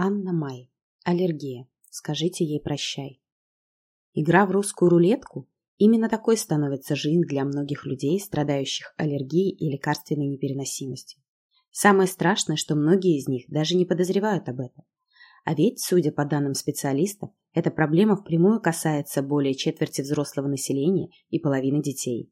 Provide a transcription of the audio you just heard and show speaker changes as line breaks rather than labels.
Анна Май. Аллергия. Скажите ей прощай. Игра в русскую рулетку Именно такой становится жизнь для многих людей, страдающих аллергией и лекарственной непереносимостью. Самое страшное, что многие из них даже не подозревают об этом. А ведь, судя по данным специалистов, эта проблема впрямую касается более четверти взрослого населения и половины детей.